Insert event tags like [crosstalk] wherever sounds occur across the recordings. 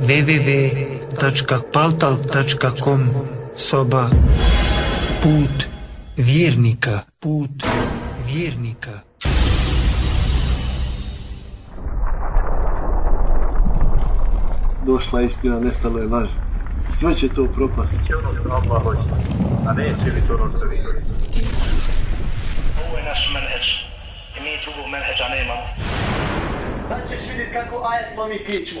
www.paltal.com Soba Put vjernika Put vjernika Došla istina, nestalo je laž. Sve će to propasti. Će ono što Allah hoće, a neće biti ono što vi hoćete. Ovo je naš menheđ. I mi drugog menheđa nemamo. Sad ćeš vidjeti kako ajet lomi kičmu.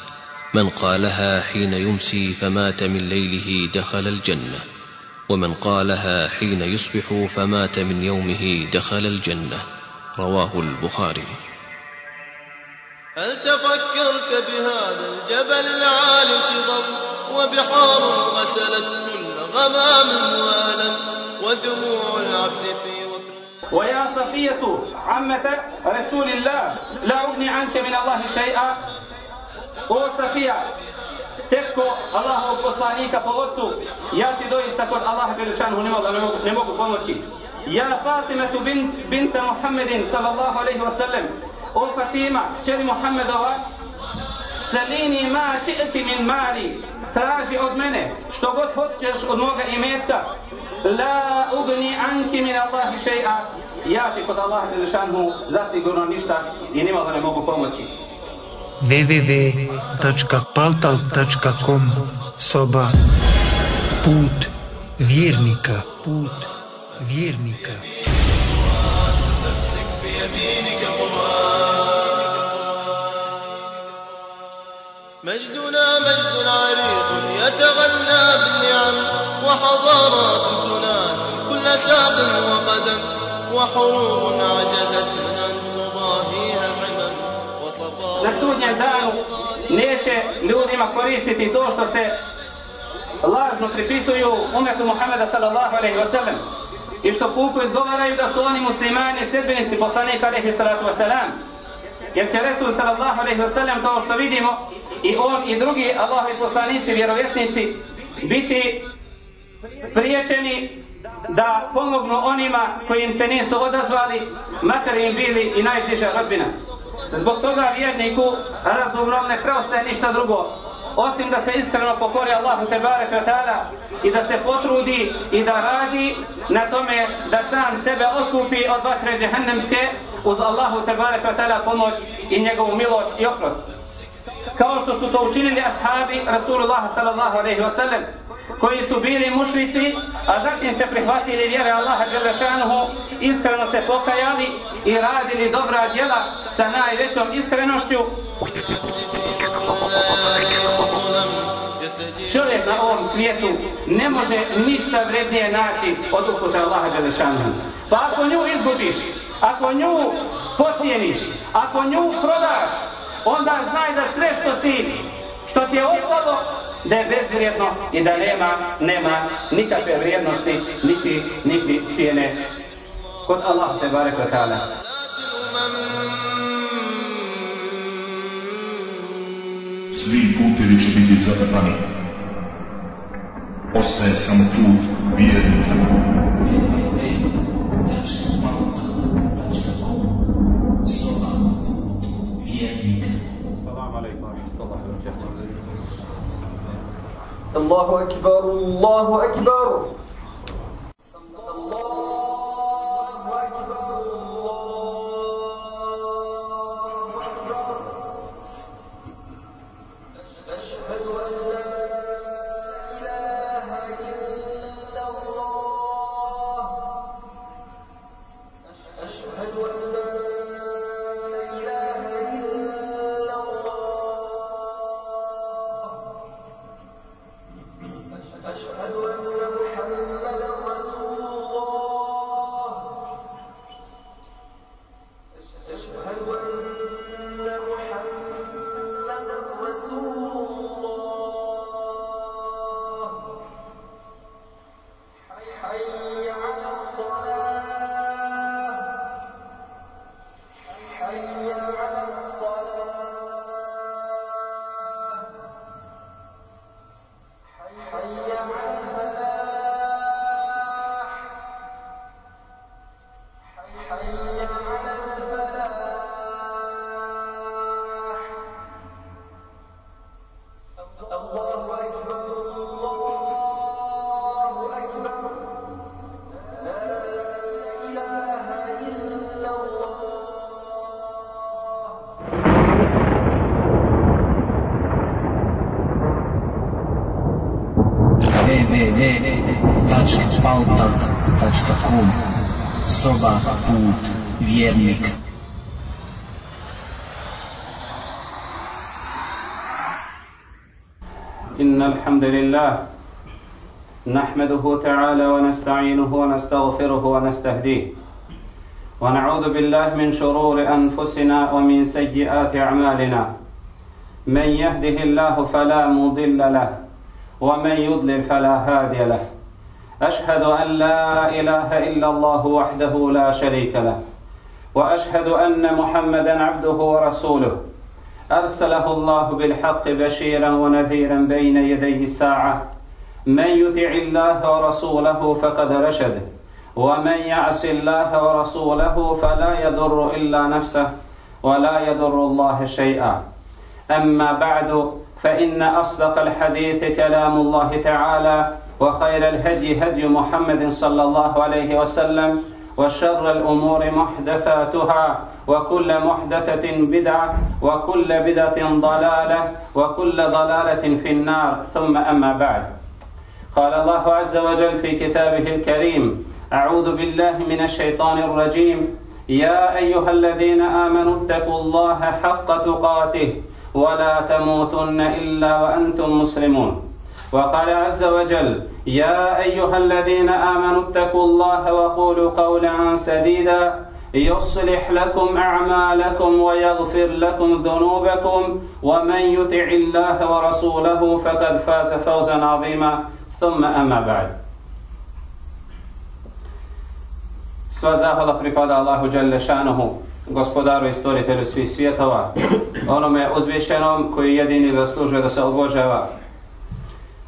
من قالها حين يمسي فمات من ليله دخل الجنة ومن قالها حين يصبح فمات من يومه دخل الجنة. رواه البخاري. هل تفكرت بهذا الجبل العالي انتظم وبحار غسلت كل غمام وألم ودموع العبد في وكر ويا صفية عمة رسول الله لا أغني عنك من الله شيئا. O Safija, teško Allahovog poslanika po ocu, ja ti doista kod Allaha Berušanu ne mogu, ne mogu, ne mogu pomoći. Ja Fatimetu bint, binta Muhammedin sallallahu alaihi wasallam, o Fatima, čeri Muhammedova, Salini ma ši'ti min mali, traži od mene što god hoćeš od moga imetka, la ugni anki min Allahi še'a, ja ti kod Allaha Berušanu zasigurno ništa i nima ne mogu pomoći. www.paltal.com Soba. Put vjernika. Put vjernika. مجدنا مجد عريق يتغنى بالنعم وحضارات تنادي كل ساق وقدم وحروب عجزت na sudnjem danu neće ljudima koristiti to što se lažno pripisuju umetu Muhammeda sallallahu alaihi wa sallam i što puku izgovaraju da su oni muslimani sedbenici poslanika alaihi salatu wa sallam jer će Resul sallallahu alaihi wa sallam kao što vidimo i on i drugi Allahovi poslanici vjerovjesnici biti spriječeni da pomognu onima koji im se nisu odazvali makar im bili i najbliža rodbina. Zbog toga vjerniku razumnom ne preostaje ništa drugo osim da se iskreno pokori Allahu Tebare Kvetala i da se potrudi i da radi na tome da sam sebe otkupi od vatre džehennemske uz Allahu Tebare Kvetala pomoć i njegovu milost i oprost. Kao što su to učinili ashabi Rasulullah sallallahu alaihi wa sallam koji su bili mušnici, a zatim se prihvatili vjere Allaha Đelešanuhu, iskreno se pokajali i radili dobra djela sa najvećom iskrenošću. Čovjek na ovom svijetu ne može ništa vrednije naći od uputa Allaha Đelešanuhu. Pa ako nju izgubiš, ako nju pocijeniš, ako nju prodaš, onda znaj da sve što si, što ti je ostalo, da je bezvrijedno i da nema, nema nikakve vrijednosti, niti, niti cijene kod Allah te barek wa ta'ala. Svi putevi će biti zatrpani. Ostaje samo put vjernika. Assalamu الله أكبر الله أكبر. Put vjernika إن الحمد لله نحمده تعالى ونستعينه ونستغفره ونستهديه. ونعوذ بالله من شرور أنفسنا ومن سيئات أعمالنا. من يهده الله فلا مضل له ومن يضلل فلا هادي له. أشهد أن لا إله إلا الله وحده لا شريك له وأشهد أن محمدا عبده ورسوله. أرسله الله بالحق بشيرا ونذيرا بين يدي الساعة. من يطع الله ورسوله فقد رشد ومن يعص الله ورسوله فلا يضر إلا نفسه ولا يضر الله شيئا. أما بعد فإن أصدق الحديث كلام الله تعالى. وخير الهدي هدي محمد صلى الله عليه وسلم وشر الأمور محدثاتها وكل محدثة بدعة وكل بدعة ضلالة وكل ضلالة في النار. ثم أما بعد. قال الله عز وجل في كتابه الكريم أعوذ بالله من الشيطان الرجيم. يا أيها الذين آمنوا اتقوا الله حق تقاته ولا تموتن إلا وأنتم مسلمون. وقال عز وجل يا أيها الذين آمنوا اتقوا الله وقولوا قولا سديدا يصلح لكم أعمالكم ويغفر لكم ذنوبكم ومن يطع الله ورسوله فقد فاز فوزا عظيما ثم أما بعد Sva zahvala pripada Allahu Đalla šanuhu, gospodaru i stvoritelju svih svjetova, onome uzvišenom koji jedini zaslužuje da se obožava,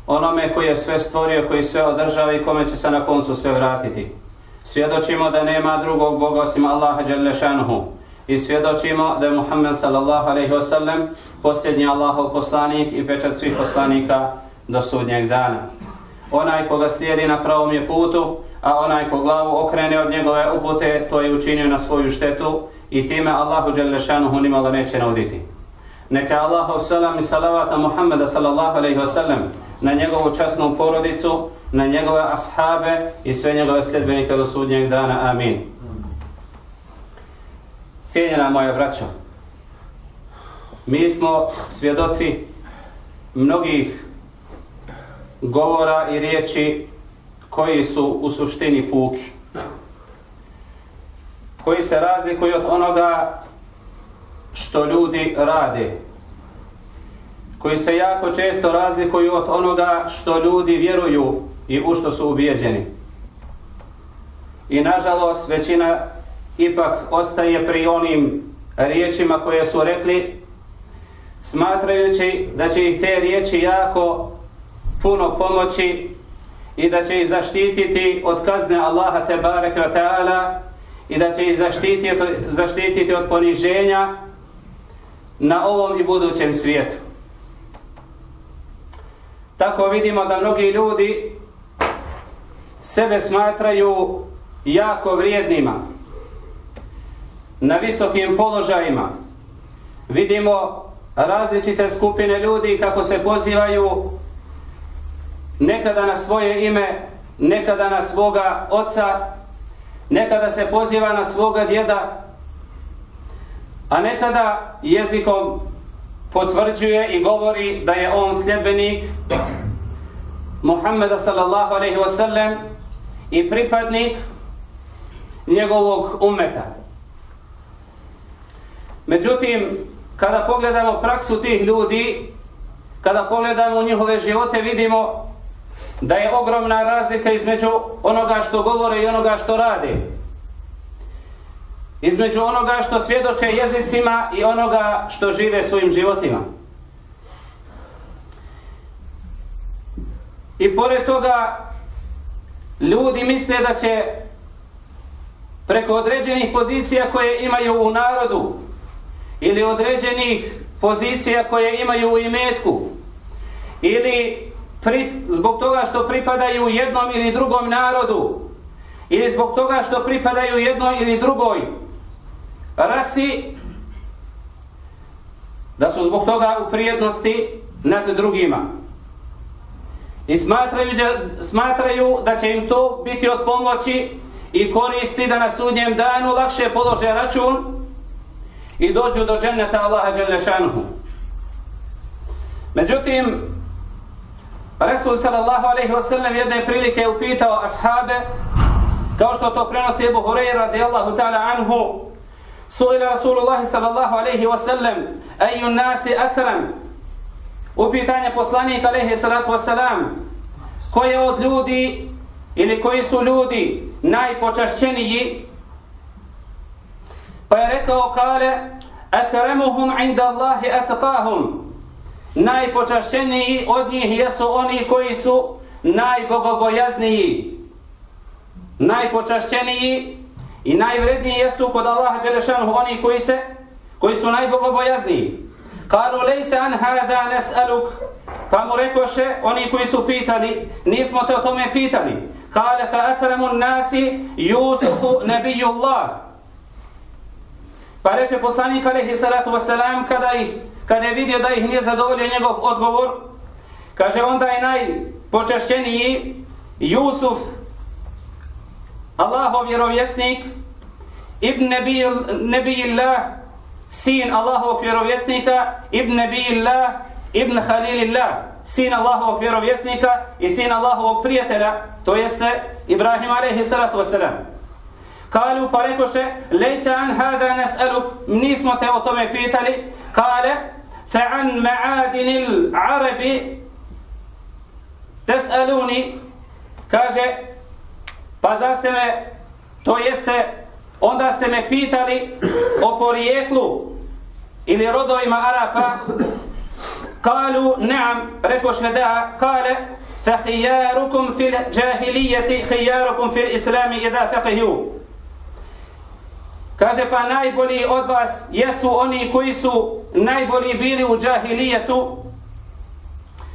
onome koji je sve stvorio, koji sve održava i kome će se na koncu sve vratiti. Svjedočimo da nema drugog Boga osim Allaha Đalešanuhu i svjedočimo da je Muhammed sallallahu alaihi wasallam posljednji Allahov poslanik i pečat svih poslanika do sudnjeg dana. Onaj koga slijedi na pravom je putu, a onaj ko glavu okrene od njegove upute, to je učinio na svoju štetu i time Allahu Đalešanuhu nimalo neće nauditi. Neka Allahov salam i salavata Muhammeda sallallahu alaihi wasallam sallam na njegovu časnu porodicu, na njegove ashabe i sve njegove sljedbenike do sudnjeg dana. Amin. Cijenjena moja braćo, mi smo svjedoci mnogih govora i riječi koji su u suštini puki. Koji se razlikuju od onoga što ljudi rade. Koji se jako često razlikuju od onoga što ljudi vjeruju i u što su ubijeđeni. I nažalost većina ipak ostaje pri onim riječima koje su rekli smatrajući da će ih te riječi jako puno pomoći i da će ih zaštititi od kazne Allaha te bareke ve taala i da će ih zaštititi zaštititi od poniženja na ovom i budućem svijetu. Tako vidimo da mnogi ljudi sebe smatraju jako vrijednima na visokim položajima. Vidimo različite skupine ljudi kako se pozivaju nekada na svoje ime, nekada na svoga oca, nekada se poziva na svoga djeda, a nekada jezikom potvrđuje i govori da je on sljedbenik Muhammeda sallallahu alaihi wa sallam i pripadnik njegovog umeta. Međutim, kada pogledamo praksu tih ljudi, kada pogledamo njihove živote, vidimo da je ogromna razlika između onoga što govore i onoga što rade. Između onoga što svjedoče jezicima i onoga što žive svojim životima. I pored toga ljudi misle da će preko određenih pozicija koje imaju u narodu ili određenih pozicija koje imaju u imetku ili pri, zbog toga što pripadaju jednom ili drugom narodu ili zbog toga što pripadaju jednoj ili drugoj rasi da su zbog toga u prijednosti nad drugima i smatraju, smatraju da će im to biti od pomoći i koristi da na sudnjem danu lakše polože račun i dođu do dženneta Allaha Đelešanuhu. Međutim, Resul sallallahu alaihi wasallam jedne prilike upitao ashabe, kao što to prenosi Ebu Hureyra radijallahu ta'ala anhu, suila Rasulullah sallallahu alaihi wasallam, eju nasi akram, upitanje poslanika alaihi salatu wasalam, koje od ljudi ili koji su ljudi najpočašćeniji, pa je rekao kale, akramuhum inda Allahi atqahum, najpočašćeniji od njih jesu oni koji su najbogobojazniji. Najpočašćeniji i najvredniji jesu kod Allaha Đelešanu oni koji se koji su najbogobojazniji. Kalu lejse an hada nes'aluk pa mu rekoše oni koji su pitali nismo te o tome pitali. Kale fa akramun nasi Jusufu nebijullah Pa reče poslanik alaihi salatu wasalam kada ih kada je vidio da ih nije zadovoljio njegov odgovor, kaže onda je najpočašćeniji Jusuf, Allahov vjerovjesnik, Ibn Nebijillah, sin Allahovog vjerovjesnika, Ibn Nebijillah, Ibn Halilillah, sin Allahovog vjerovjesnika i sin Allahovog prijatelja, to jeste Ibrahim alaihi salatu wasalam. Kalu pa rekoše, lejse an hada nes'aluk, nismo te o tome pitali, kale, فعن معادن العرب تسألوني kaže pa zar ste me to jeste onda ste me pitali o porijeklu ili rodovima Arapa kalu neam rekoše da kale فخياركم في الجاهلية خياركم في الإسلام إذا فقهوا Kaže pa najbolji od vas jesu oni koji su najbolji bili u džahilijetu,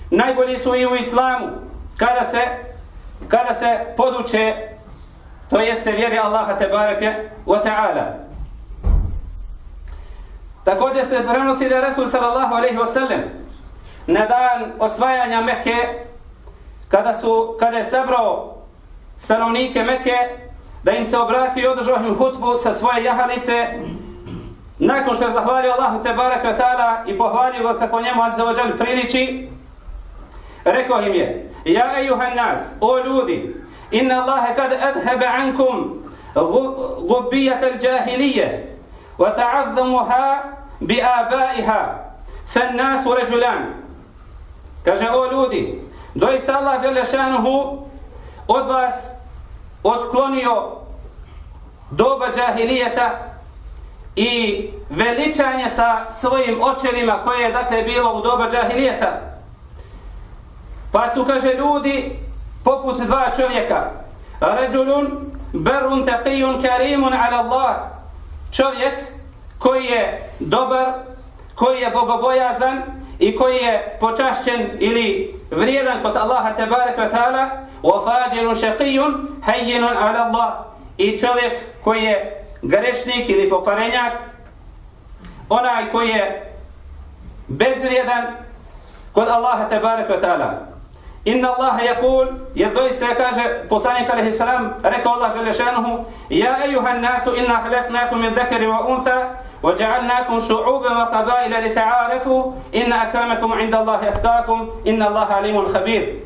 najbolji su i u islamu, kada se, kada se poduče, to jeste vjeri Allaha te bareke wa ta'ala. Također se prenosi da je Resul sallallahu alaihi wasallam na dan osvajanja Mekke, kada, su, kada je sabrao stanovnike Mekke, da im se obratio i održao im hutbu sa svoje jahalice nakon što je zahvalio Allahu te baraka ta'ala i pohvalio ga kako njemu azza wa priliči rekao im je ja ejuhan nas, o ljudi inna الله قد أذهب ankum غبية al وتعظمها wa فالناس bi abaiha fan nas u ređulan kaže o ljudi doista Allah jale od vas otklonio doba džahilijeta i veličanje sa svojim očevima koje je dakle bilo u doba džahilijeta. Pa su, kaže, ljudi poput dva čovjeka. Ređulun berun taqijun karimun ala Allah. Čovjek koji je dobar, koji je bogobojazan i koji je počašćen ili vrijedan kod Allaha tebarek ve ta'ala wa fajirun šaqijun hajjinun ala Allah. I čovjek koji je grešnik ili pokvarenjak, onaj koji je bezvrijedan kod Allaha tebarek ve ta'ala. inna Allaha yakul jer doista je kaže poslanik alaihi salam rekao Allah žele šanuhu ja ejuhan nasu inna halaknakum min dhakari wa untha wa ja'alnakum šu'uba wa qabaila li ta'arifu inna akramakum inda Allahi atkakum inna Allaha alimun khabir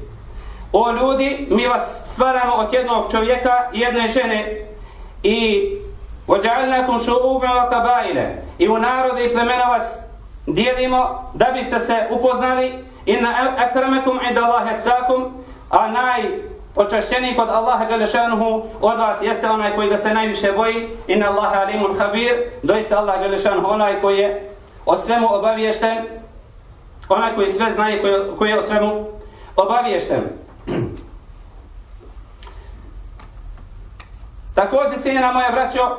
O ljudi, mi vas stvaramo od jednog čovjeka i jedne žene i وَجَعَلْنَكُمْ شُعُوبًا وَقَبَائِلَ I u narode i plemena vas dijelimo da biste se upoznali inna akramakum inda Allah etkakum a naj počašćeni kod Allaha Đelešanuhu od vas jeste onaj koji ga se najviše boji. Inna Allaha alimun habir doista Allah Đelešanuhu onaj koji je o svemu obaviješten. Onaj koji sve zna i koji, koji je o svemu obaviješten. [clears throat] Također, cijenjena moja braćo,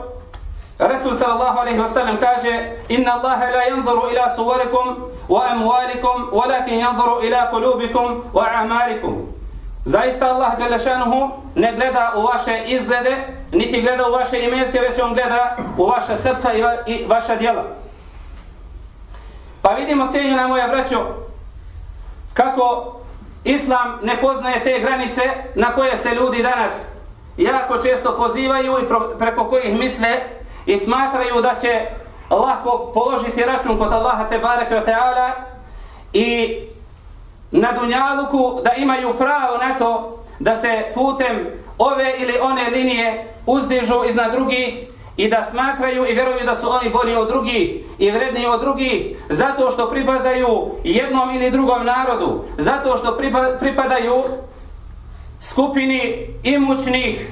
Resul sallallahu alaihi wa sallam kaže Inna Allahe la yanzuru ila suvarikum wa amwalikum walakin yanzuru ila kulubikum wa amalikum Zaista Allah Đelešanuhu ne gleda u vaše izglede, niti gleda u vaše imetke, već on gleda u vaše srca i, va, i vaša djela. Pa vidimo, cijenjena moja braćo, kako Islam ne poznaje te granice na koje se ljudi danas jako često pozivaju i preko kojih misle i smatraju da će lako položiti račun kod Allaha te bareke taala i na dunjaluku da imaju pravo na to da se putem ove ili one linije uzdižu iznad drugih i da smatraju i vjeruju da su oni bolji od drugih i vredniji od drugih zato što pripadaju jednom ili drugom narodu, zato što pripadaju skupini imućnih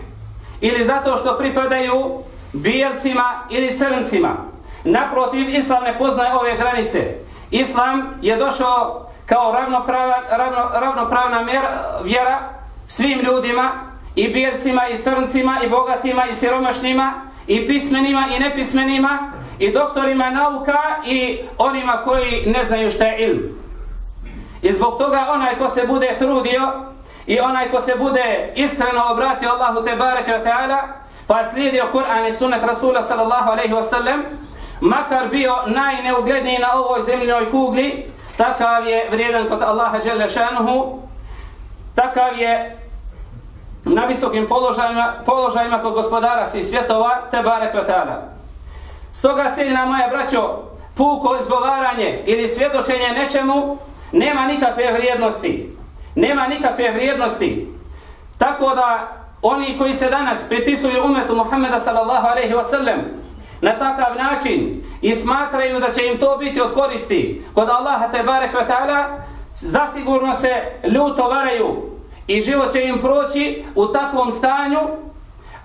ili zato što pripadaju bijelcima ili crncima. Naprotiv, Islam ne poznaje ove granice. Islam je došao kao ravnoprava, ravno, ravnopravna mjera, vjera svim ljudima, i bijelcima, i crncima, i bogatima, i siromašnima, i pismenima, i nepismenima, i doktorima nauka, i onima koji ne znaju šta je ilm. I zbog toga onaj ko se bude trudio, i onaj ko se bude iskreno obratio Allahu te bareke ve taala pa slijedio Kur'an i sunnet Rasula sallallahu alejhi ve sellem makar bio najneugledniji na ovoj zemljinoj kugli takav je vrijedan kod Allaha dželle šanuhu, takav je na visokim položajima, položajima kod gospodara svih svjetova te barek ve stoga ciljena moja braćo puko izgovaranje ili svjedočenje nečemu nema nikakve vrijednosti nema nikakve vrijednosti. Tako da oni koji se danas pripisuju umetu Muhammeda sallallahu alaihi wasallam na takav način i smatraju da će im to biti od koristi kod Allaha te barek ve ta'ala, zasigurno se ljuto varaju i život će im proći u takvom stanju,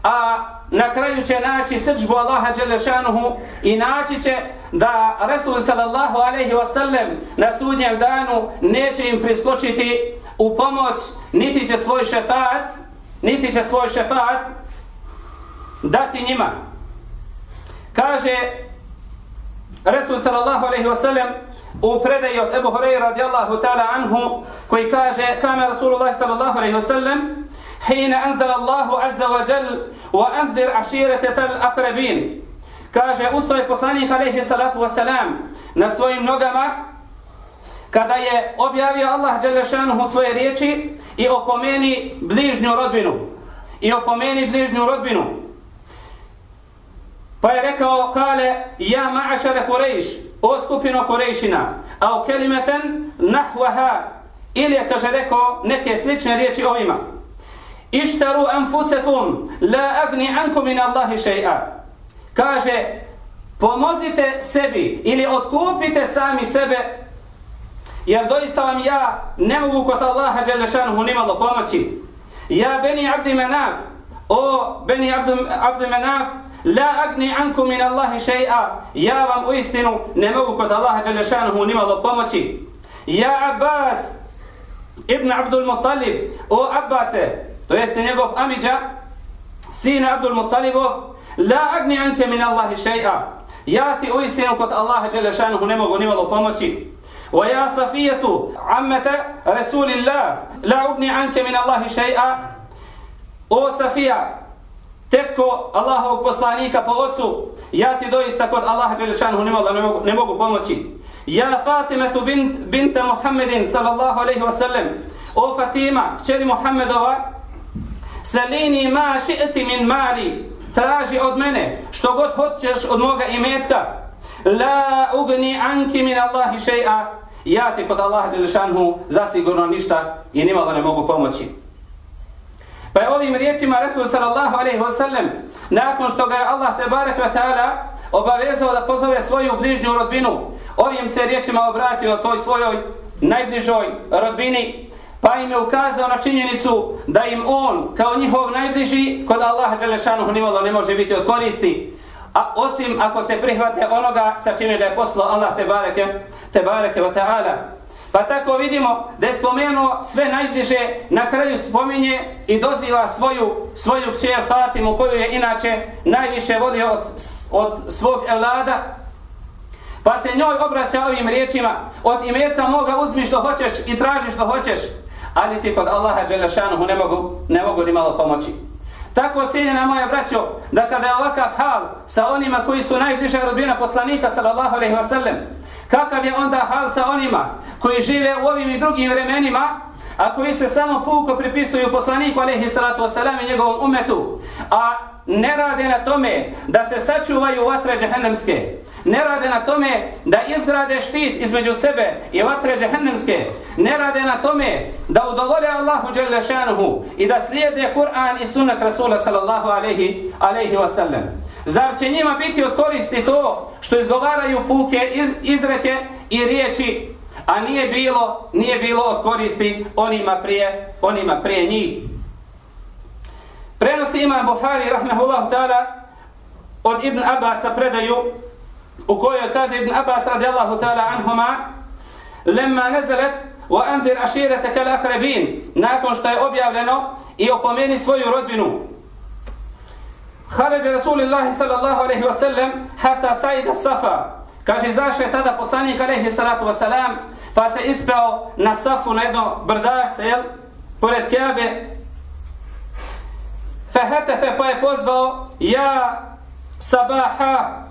a na kraju će naći srđbu Allaha Đelešanuhu i naći će da Resul sallallahu alaihi wasallam na sudnjem danu neće im priskočiti u pomoć, niti će svoj šefat, niti će svoj šefat dati njima. Kaže Resul sallallahu alaihi wasallam u predaju od Ebu Hureyre radijallahu ta'ala anhu koji kaže kame Rasulullah sallallahu alaihi wasallam حين أنزل الله عز وجل وأنذر عشيرة الأقربين kaže ustaje poslanik alejhi salatu vesselam na svojim nogama kada je objavio Allah Đelešanuhu svoje riječi i opomeni bližnju rodbinu. I opomeni bližnju rodbinu. Pa je rekao, kale, ja ma'ašare Kurejš, o skupino Kurejšina, a u kelimeten nahvaha, ili je, kaže, rekao neke slične riječi ovima. Ištaru anfusekum, la agni ankum min Allahi še'a. Kaže, pomozite sebi ili otkupite sami sebe jer doista vam ja ne mogu kod Allaha Đelešanuhu nimalo pomoći. Ja Beni Abdi Menaf, o Beni Abdi, Abdi Menaf, la agni anku min Allahi še'a, ja vam u istinu ne mogu kod Allaha Đelešanuhu nimalo pomoći. Ja Abbas, Ibn Abdul Muttalib, o Abbase, to jeste njegov Amidža, sin Abdul Muttalibov, la agni anke min Allahi še'a, ja ti u istinu kod Allaha Đelešanuhu ne mogu nimalo pomoći. ويا صفية عمة رسول الله لا أبني عنك من الله شيئا O Safija, tetko Allahovog poslanika po ocu, ja ti doista kod Allaha Đelešanu ne mogu, ne mogu, ne mogu pomoći. Ja Fatimetu bint, binte Muhammedin sallallahu alaihi wa sallam, o Fatima, kćeri Muhammedova, salini ma ši'ti min mali, traži od mene što god hoćeš od moga imetka, la ugni anki min Allahi še'a, ja ti kod Allaha Đelešanhu zasigurno ništa i nimalo ne mogu pomoći. Pa je ovim riječima Resul sallallahu alaihi wa sallam, nakon što ga je Allah tebarek ve wa ta'ala obavezao da pozove svoju bližnju rodbinu, ovim se riječima obratio toj svojoj najbližoj rodbini, pa im je ukazao na činjenicu da im on kao njihov najbliži kod Allaha Đelešanuhu nimalo ne može biti od koristi, a osim ako se prihvate onoga sa čime ga je poslao Allah te bareke, te bareke wa ta'ala. Pa tako vidimo da je spomenuo sve najbliže, na kraju spominje i doziva svoju, svoju kćer Fatimu koju je inače najviše volio od, od svog evlada. Pa se njoj obraća ovim riječima, od imeta moga uzmi što hoćeš i traži što hoćeš, ali ti kod Allaha Đelešanuhu ne mogu, ne mogu ni malo pomoći. Tako cijenjena moja braćo, da kada je ovakav hal sa onima koji su najbliža rodbina poslanika sallallahu alaihi wasallam, kakav je onda hal sa onima koji žive u ovim i drugim vremenima, a koji se samo puko pripisuju poslaniku alaihi salatu wasallam i njegovom umetu, a ne rade na tome da se sačuvaju vatre džahennemske, ne rade na tome da izgrade štit između sebe i vatre džehennemske, ne rade na tome da udovole Allahu Đelešanuhu i da slijede Kur'an i sunnet Rasula sallallahu alaihi, alaihi wasallam. Zar će njima biti od koristi to što izgovaraju puke iz, izreke i riječi, a nije bilo, nije bilo od koristi onima prije, onima prije njih. Prenosi imam Buhari, rahmehullah ta'ala, od Ibn Abasa predaju, u kojoj kaže Ibn Abbas radijallahu ta'ala anhuma, lemma nezelet, wa andir aširete kal akrebin nakon što je objavljeno i opomeni svoju rodbinu. Harađa Rasulillahi sallallahu alaihi wa sallam, hata sajida safa, kaže, zašao je tada poslanik alaihi salatu wa salam, pa se ispeo na safu na jedno brdašce, jel, pored Kabe, Fehetefe pa je pozvao ja sabaha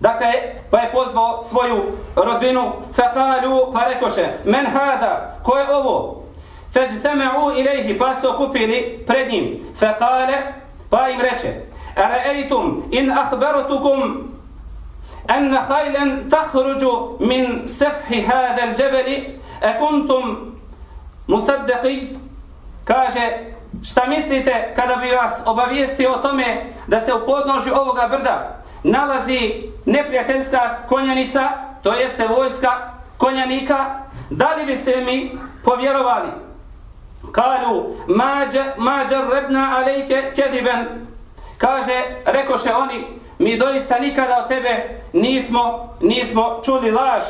Dakle, pa je pozvao svoju rodbinu Fekalu pa rekoše Men hada, ko je ovo? Feđteme'u ilaihi pa se okupili pred njim Fekale pa im reče Areeitum in ahberutukum أن خيلا تخرج من سفح هذا الجبل أكنتم مصدقي kaže Šta mislite kada bi vas obavijestio o tome da se u podnožju ovoga brda nalazi neprijateljska konjanica, to jeste vojska konjanika, da li biste mi povjerovali? Kalu, mađar rebna alejke kediben. Kaže, rekoše oni, mi doista nikada od tebe nismo, nismo čuli laž,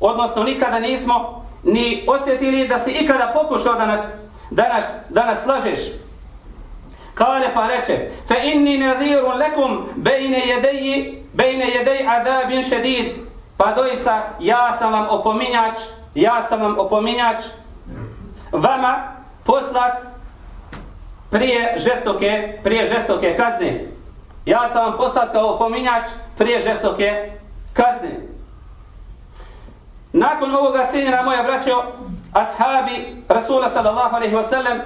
odnosno nikada nismo ni osjetili da si ikada pokušao da nas da nas, da nas lažeš. Kale pa reče, fe inni nadhirun lekum bejne jedeji, bejne jedej adabin šedid. Pa doista, ja sam vam opominjač, ja sam vam opominjač, vama poslat prije žestoke, prije žestoke kazne. Ja sam vam poslat kao opominjač prije žestoke kazne. Nakon ovoga cijenjena moja braćo, ashabi Rasula sallallahu alaihi wasallam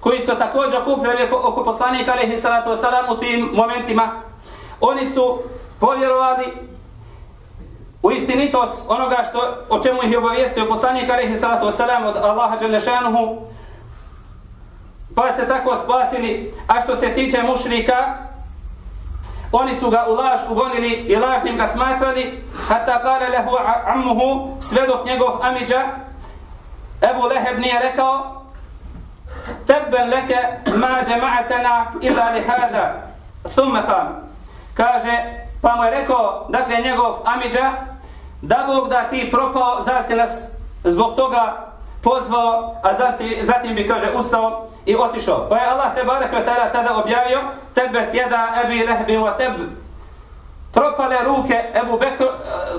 koji su također okupljali oko poslanika alaihi salatu wasallam u tim momentima oni su povjerovali u istinitost onoga što o čemu ih je obavijestio poslanik alaihi salatu wasalam od Allaha Đelešanuhu, pa se tako spasili. A što se tiče mušrika oni su ga u laž ugonili i lažnim ga smatrali hata kale lehu ammuhu sve dok njegov amidža Ebu Leheb nije rekao Tebben leke ma džema'atena ila lihada, thumme kam kaže pa mu je rekao dakle njegov amidža da Bog da ti propao zar si nas zbog toga pozvao a zatim, zatim bi kaže ustao i otišao. Pa je Allah te barek tada, tada objavio tebet jeda ebi lehbi wa teb. Propale ruke Ebu Bekr,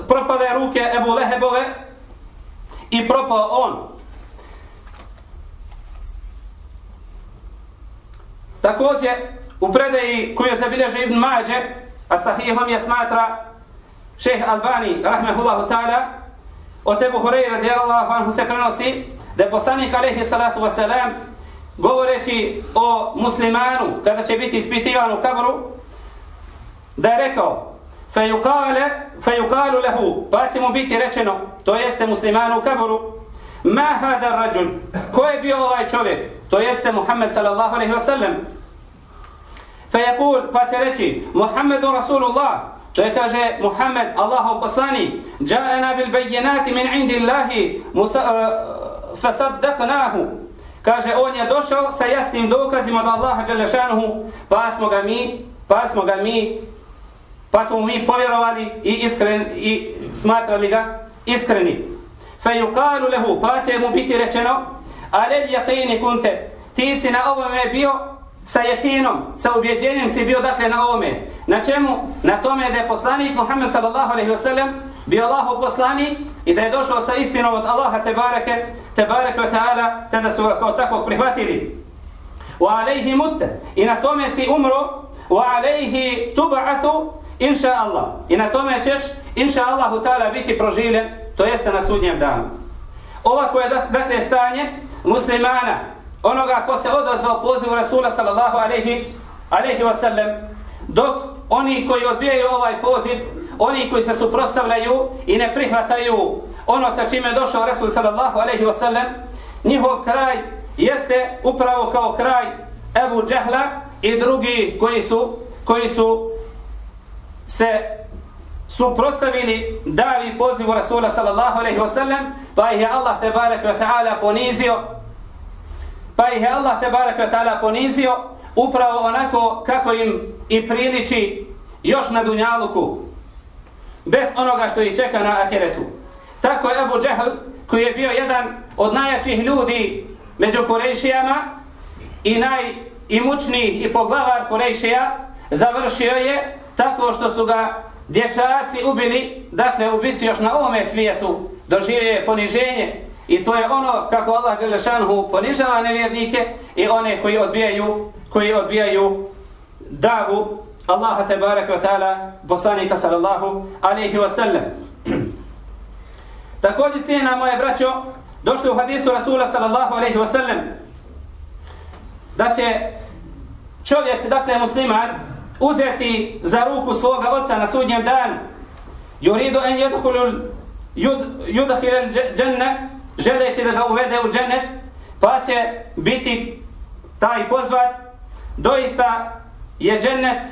propale ruke Ebu Lehebove i propao on. Također, u predaji koju je zabilježio Ibn Mađe, a sahihom je smatra šeh Albani, rahmehullahu ta'ala, od Ebu Hureyre, radijalallahu anhu se prenosi, da je poslanik alaihi salatu wasalam, govoreći o muslimanu, kada će biti ispitivan u kabru, da je rekao, fejukale, fejukalu lehu, pa će mu biti rečeno, to jeste muslimanu u kabru, ma hada rađun, ko je bio ovaj čovjek? To jeste Muhammed sallallahu alaihi wasallam, sallam. Fa yakul, pa će reći, Muhammedu Rasulullah, to je kaže Muhammed, Allahov poslani, ja'ana bil bejjenati min indi Allahi, uh, e, fasaddaqnahu. Kaže, on je došao sa jasnim dokazima od Allaha Đalešanuhu, pa smo ga mi, pa smo ga mi, pa smo mi povjerovali i iskren, i smatrali ga iskreni. Fa yuqalu lahu, pa će mu biti rečeno, ale jaqini kunte, ti si na ovome bio sa jekinom, sa ubjeđenjem si bio dakle na ovome. Na čemu? Na tome da je poslanik Muhammed sallallahu alaihi wa sallam bio Allahu poslanik i da je došao sa istinom od Allaha te bareke, te bareke wa ta'ala, da su ga kao takvog prihvatili. Wa alaihi mutte. I na tome si umro, wa alaihi tuba'atu, inša Allah. I na tome ćeš, inša Allahu ta'ala, biti proživljen, to jeste na sudnjem danu. Ovako je dakle stanje, muslimana, onoga ko se odazvao pozivu Rasula sallallahu alaihi, alaihi wasallam, dok oni koji odbijaju ovaj poziv, oni koji se suprostavljaju i ne prihvataju ono sa čime je došao Rasul sallallahu alaihi wasallam, njihov kraj jeste upravo kao kraj Ebu Džehla i drugi koji su koji su se suprostavili davi pozivu Rasula sallallahu alaihi wasallam pa ih je Allah te barek ve ta'ala ponizio pa ih je Allah te barek ta'ala ponizio upravo onako kako im i priliči još na dunjaluku bez onoga što ih čeka na ahiretu. Tako je Abu Džehl koji je bio jedan od najjačih ljudi među Kurejšijama i najimućniji i poglavar Kurejšija završio je tako što su ga dječaci ubili, dakle ubici još na ovome svijetu doživije poniženje i to je ono kako Allah Đelešanhu ponižava nevjernike i one koji odbijaju koji odbijaju davu Allaha te barek wa ta'ala poslanika sallallahu alaihi wa sallam. Također cijena moje braćo došli u hadisu Rasula sallallahu alaihi wa sallam da će čovjek, dakle musliman, uzeti za ruku svoga oca na sudnjem danu. Yuridu an yadkhulu yudkhil al-janna želeći da ga uvede u dženet, pa će biti taj pozvat. Doista je džennet